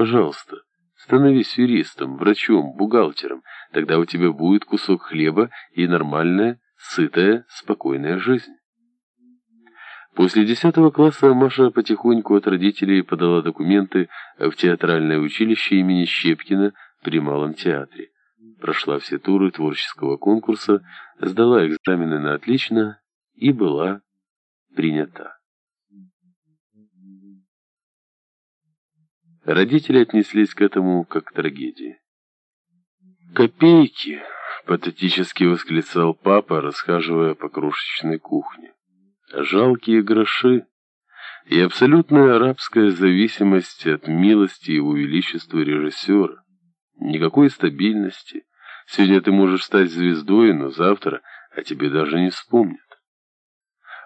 Пожалуйста, становись юристом, врачом, бухгалтером. Тогда у тебя будет кусок хлеба и нормальная, сытая, спокойная жизнь. После десятого класса Маша потихоньку от родителей подала документы в театральное училище имени Щепкина при Малом театре. Прошла все туры творческого конкурса, сдала экзамены на отлично и была принята. Родители отнеслись к этому как к трагедии. «Копейки!» — патетически восклицал папа, расхаживая по крошечной кухне. «Жалкие гроши!» и абсолютная арабская зависимость от милости его величества режиссера. Никакой стабильности. Сегодня ты можешь стать звездой, но завтра о тебе даже не вспомнят.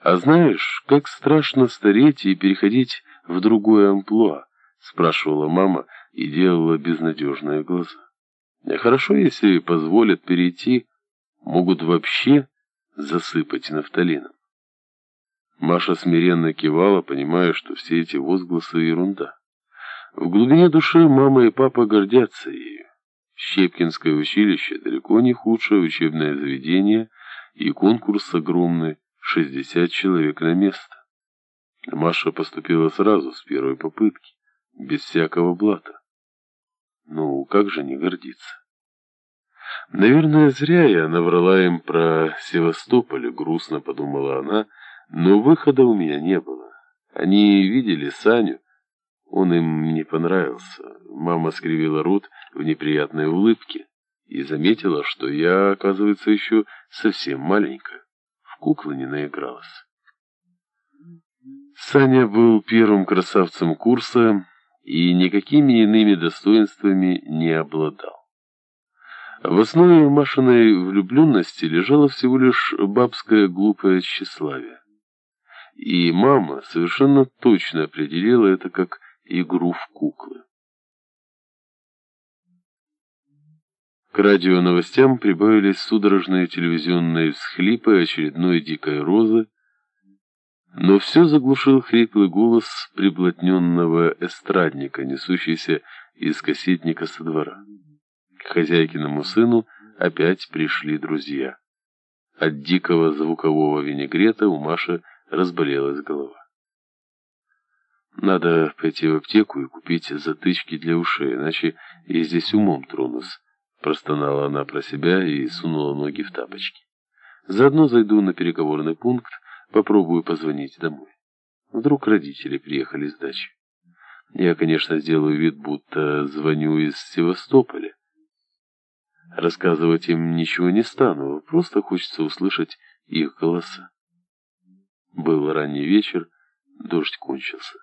А знаешь, как страшно стареть и переходить в другое амплуа, спрашивала мама и делала безнадежные глаза. А хорошо, если позволят перейти, могут вообще засыпать нафталином. Маша смиренно кивала, понимая, что все эти возгласы — ерунда. В глубине души мама и папа гордятся ею. Щепкинское училище далеко не худшее учебное заведение, и конкурс огромный — 60 человек на место. Маша поступила сразу, с первой попытки, без всякого блата. Ну, как же не гордиться? Наверное, зря я наврала им про Севастополь, грустно подумала она, но выхода у меня не было. Они видели Саню, он им не понравился. Мама скривила рот в неприятной улыбке и заметила, что я, оказывается, еще совсем маленькая. В куклы не наигралась. Саня был первым красавцем курса и никакими иными достоинствами не обладал. В основе Машиной влюбленности лежало всего лишь бабское глупое тщеславие. И мама совершенно точно определила это как игру в куклы. К радионовостям прибавились судорожные телевизионные всхлипы очередной дикой розы, но все заглушил хриплый голос приблотненного эстрадника, несущийся из кассетника со двора. К хозяйкиному сыну опять пришли друзья. От дикого звукового винегрета у Маши разболелась голова. Надо пойти в аптеку и купить затычки для ушей, иначе я здесь умом тронусь. Простонала она про себя и сунула ноги в тапочки. Заодно зайду на переговорный пункт, попробую позвонить домой. Вдруг родители приехали с дачи. Я, конечно, сделаю вид, будто звоню из Севастополя. Рассказывать им ничего не стану, просто хочется услышать их голоса. Был ранний вечер, дождь кончился.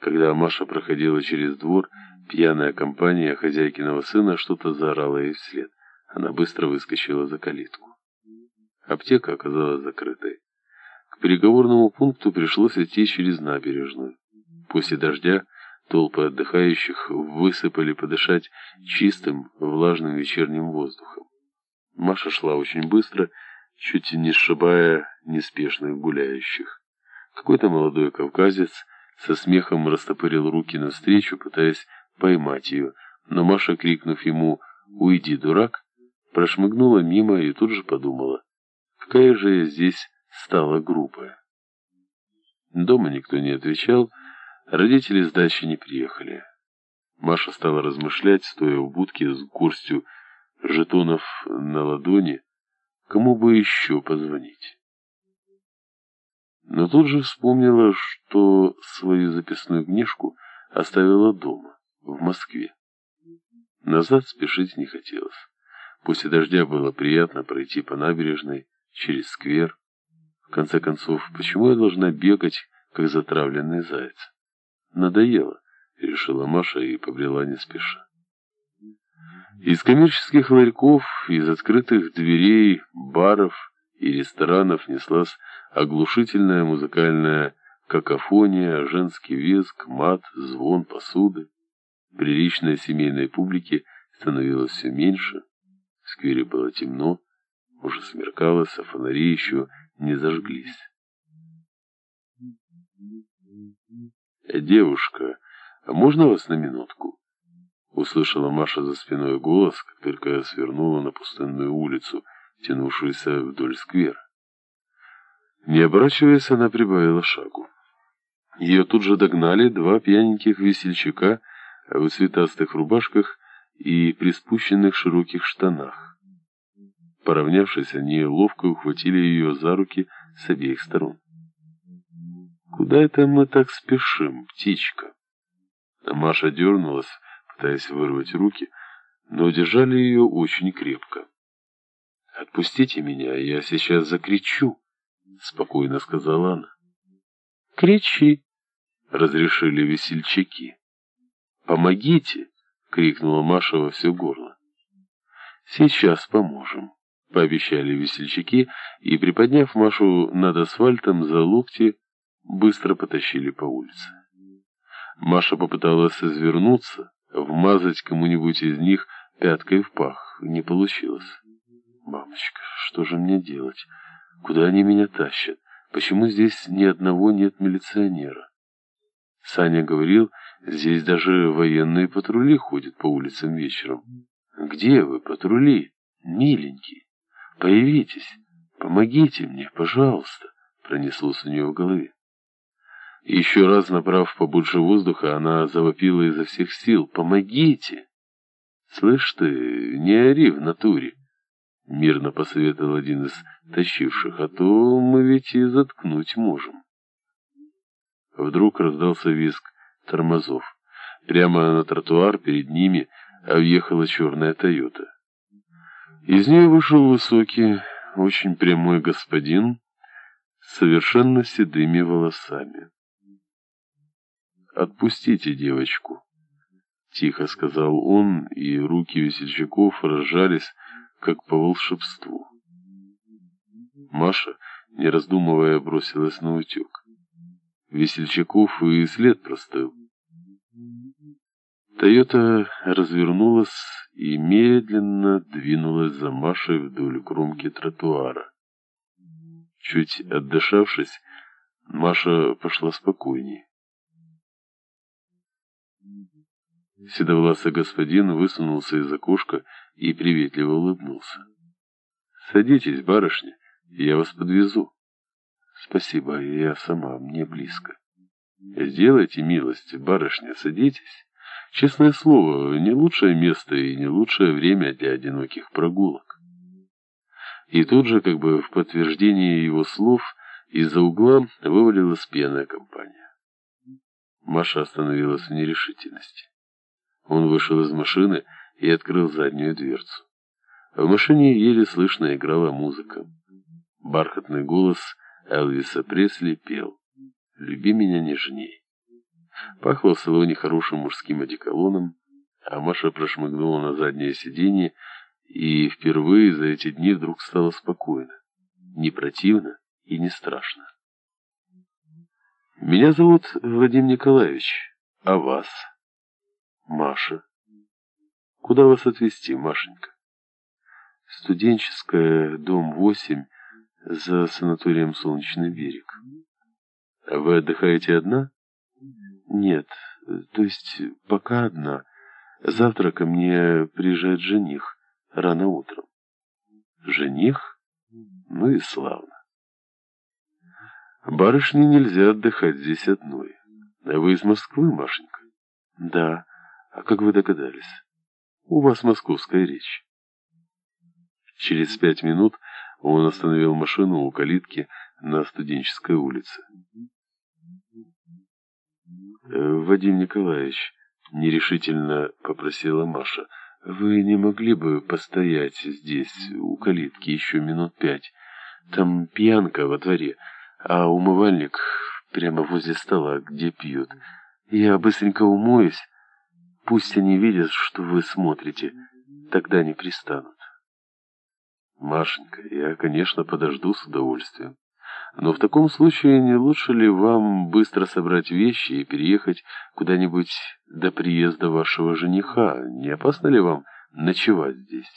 Когда Маша проходила через двор, пьяная компания хозяйкиного сына что-то заорала ей вслед. Она быстро выскочила за калитку. Аптека оказалась закрытой. К переговорному пункту пришлось идти через набережную. После дождя толпы отдыхающих высыпали подышать чистым, влажным вечерним воздухом. Маша шла очень быстро, чуть не сшибая неспешных гуляющих. Какой-то молодой кавказец со смехом растопырил руки навстречу, пытаясь поймать ее, но Маша, крикнув ему «Уйди, дурак!», прошмыгнула мимо и тут же подумала, какая же я здесь стала грубая. Дома никто не отвечал, родители с дачи не приехали. Маша стала размышлять, стоя в будке с горстью жетонов на ладони, кому бы еще позвонить. Но тут же вспомнила, что свою записную книжку оставила дома, в Москве. Назад спешить не хотелось. После дождя было приятно пройти по набережной, через сквер. В конце концов, почему я должна бегать, как затравленный заяц? Надоело, решила Маша и побрела не спеша. Из коммерческих ларьков, из открытых дверей, баров и ресторанов неслась оглушительная музыкальная какофония, женский визг, мат, звон посуды. Приличной семейной публики становилось все меньше. В сквере было темно, уже смеркалось, а фонари еще не зажглись. «Девушка, а можно вас на минутку?» услышала Маша за спиной голос, как только свернула на пустынную улицу, тянувшуюся вдоль сквера. Не оборачиваясь, она прибавила шагу. Ее тут же догнали два пьяненьких весельчака в цветастых рубашках и приспущенных широких штанах. Поравнявшись, они ловко ухватили ее за руки с обеих сторон. «Куда это мы так спешим, птичка?» Маша дернулась, пытаясь вырвать руки, но держали ее очень крепко. «Отпустите меня, я сейчас закричу», — спокойно сказала она. «Кричи», — разрешили весельчаки. «Помогите!» — крикнула Маша во все горло. «Сейчас поможем», — пообещали весельчаки, и, приподняв Машу над асфальтом за локти, быстро потащили по улице. Маша попыталась извернуться, вмазать кому-нибудь из них пяткой в пах. Не получилось. «Мамочка, что же мне делать? Куда они меня тащат? Почему здесь ни одного нет милиционера?» Саня говорил, здесь даже военные патрули ходят по улицам вечером. «Где вы, патрули? Миленькие, появитесь, помогите мне, пожалуйста», пронеслось у нее в голове. Еще раз набрав побольше воздуха, она завопила изо всех сил. «Помогите!» «Слышь ты, не ори в натуре!» Мирно посоветовал один из тащивших, а то мы ведь и заткнуть можем. Вдруг раздался визг тормозов. Прямо на тротуар перед ними въехала черная «Тойота». Из нее вышел высокий, очень прямой господин с совершенно седыми волосами. «Отпустите девочку», — тихо сказал он, и руки весельчаков разжались, как по волшебству. Маша, не раздумывая, бросилась на утек. Весельчаков и след простыл. Тойота развернулась и медленно двинулась за Машей вдоль кромки тротуара. Чуть отдышавшись, Маша пошла спокойней. Седовласый господин высунулся из окошка и приветливо улыбнулся. «Садитесь, барышня, я вас подвезу». «Спасибо, я сама, мне близко». «Сделайте милость, барышня, садитесь. Честное слово, не лучшее место и не лучшее время для одиноких прогулок». И тут же, как бы в подтверждение его слов, из-за угла вывалилась пьяная компания. Маша остановилась в нерешительности. Он вышел из машины и открыл заднюю дверцу. В машине еле слышно играла музыка. Бархатный голос Элвиса Пресли пел «Люби меня нежней». Пахло в салоне хорошим мужским одеколоном, а Маша прошмыгнула на заднее сиденье, и впервые за эти дни вдруг стало спокойно, не противно и не страшно. «Меня зовут Вадим Николаевич, а вас?» Маша. Куда вас отвезти, Машенька? Студенческая, дом 8, за санаторием Солнечный берег. А вы отдыхаете одна? Нет, то есть пока одна. Завтра ко мне приезжает жених, рано утром. Жених? Ну и славно. Барышне нельзя отдыхать здесь одной. Вы из Москвы, Машенька? Да. А как вы догадались? У вас московская речь. Через пять минут он остановил машину у калитки на студенческой улице. «Э, «Вадим Николаевич», — нерешительно попросила Маша, — «вы не могли бы постоять здесь, у калитки, еще минут пять? Там пьянка во дворе, а умывальник прямо возле стола, где пьют. Я быстренько умоюсь». Пусть они видят, что вы смотрите, тогда не пристанут. Машенька, я, конечно, подожду с удовольствием. Но в таком случае не лучше ли вам быстро собрать вещи и переехать куда-нибудь до приезда вашего жениха? Не опасно ли вам ночевать здесь?